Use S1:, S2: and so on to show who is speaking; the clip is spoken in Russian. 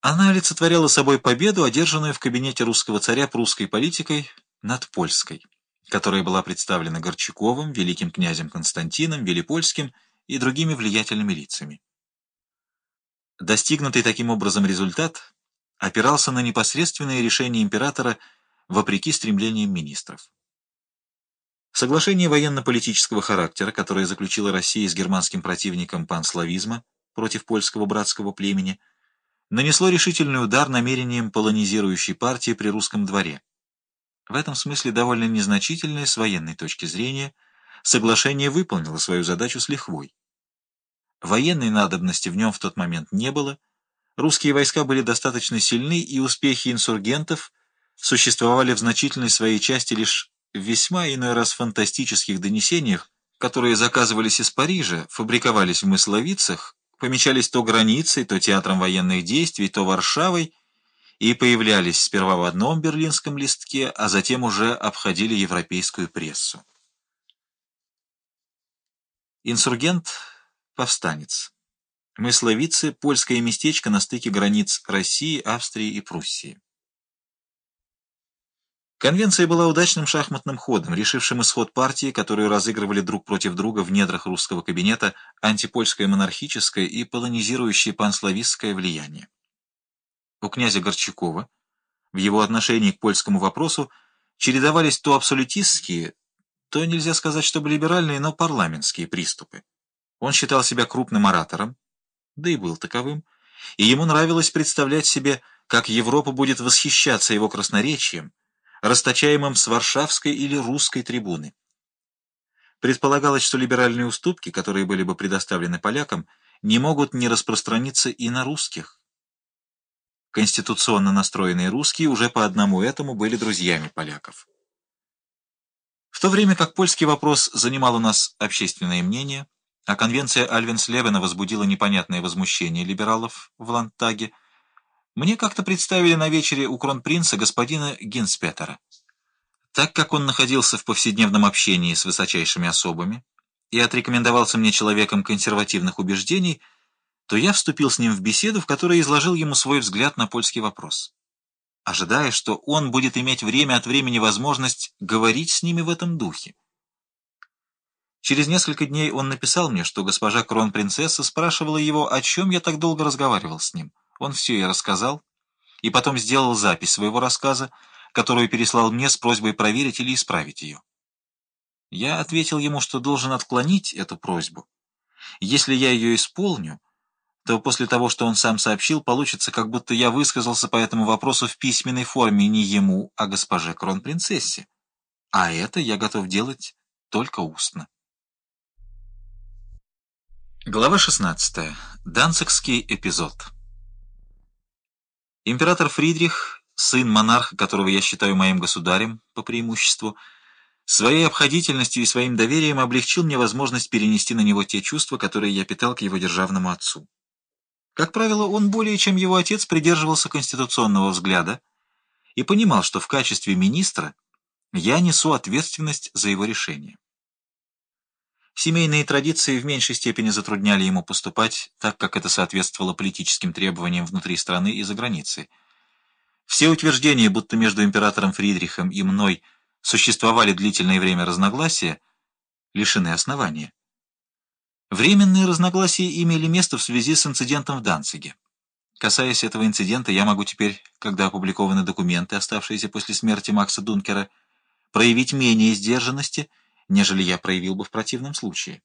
S1: Она олицетворяла собой победу, одержанную в кабинете русского царя прусской политикой над польской, которая была представлена Горчаковым, великим князем Константином, Велипольским и другими влиятельными лицами. Достигнутый таким образом результат опирался на непосредственное решение императора вопреки стремлениям министров. Соглашение военно-политического характера, которое заключила Россия с германским противником панславизма против польского братского племени, нанесло решительный удар намерениям полонизирующей партии при русском дворе. В этом смысле довольно незначительное с военной точки зрения соглашение выполнило свою задачу с лихвой. Военной надобности в нем в тот момент не было, русские войска были достаточно сильны, и успехи инсургентов существовали в значительной своей части лишь в весьма иной раз фантастических донесениях, которые заказывались из Парижа, фабриковались в Мысловицах, помечались то границей, то театром военных действий, то Варшавой, и появлялись сперва в одном берлинском листке, а затем уже обходили европейскую прессу. Инсургент – повстанец. Мысловицы – польское местечко на стыке границ России, Австрии и Пруссии. Конвенция была удачным шахматным ходом, решившим исход партии, которую разыгрывали друг против друга в недрах русского кабинета антипольское монархическое и полонизирующее панславистское влияние. У князя Горчакова в его отношении к польскому вопросу чередовались то абсолютистские, то нельзя сказать, чтобы либеральные, но парламентские приступы. Он считал себя крупным оратором, да и был таковым, и ему нравилось представлять себе, как Европа будет восхищаться его красноречием, расточаемым с варшавской или русской трибуны. Предполагалось, что либеральные уступки, которые были бы предоставлены полякам, не могут не распространиться и на русских. Конституционно настроенные русские уже по одному этому были друзьями поляков. В то время как польский вопрос занимал у нас общественное мнение, а конвенция Альвенслебена возбудила непонятное возмущение либералов в Лантаге, мне как-то представили на вечере у кронпринца господина Гинспетера. Так как он находился в повседневном общении с высочайшими особами и отрекомендовался мне человеком консервативных убеждений, то я вступил с ним в беседу, в которой изложил ему свой взгляд на польский вопрос, ожидая, что он будет иметь время от времени возможность говорить с ними в этом духе. Через несколько дней он написал мне, что госпожа кронпринцесса спрашивала его, о чем я так долго разговаривал с ним. Он все ей рассказал, и потом сделал запись своего рассказа, которую переслал мне с просьбой проверить или исправить ее. Я ответил ему, что должен отклонить эту просьбу. Если я ее исполню, то после того, что он сам сообщил, получится, как будто я высказался по этому вопросу в письменной форме не ему, а госпоже кронпринцессе. А это я готов делать только устно. Глава 16. Данцикский эпизод. Император Фридрих, сын монарха, которого я считаю моим государем по преимуществу, своей обходительностью и своим доверием облегчил мне возможность перенести на него те чувства, которые я питал к его державному отцу. Как правило, он более чем его отец придерживался конституционного взгляда и понимал, что в качестве министра я несу ответственность за его решение. Семейные традиции в меньшей степени затрудняли ему поступать, так как это соответствовало политическим требованиям внутри страны и за границей. Все утверждения, будто между императором Фридрихом и мной существовали длительное время разногласия, лишены основания. Временные разногласия имели место в связи с инцидентом в Данциге. Касаясь этого инцидента, я могу теперь, когда опубликованы документы, оставшиеся после смерти Макса Дункера, проявить менее сдержанности – нежели я проявил бы в противном случае.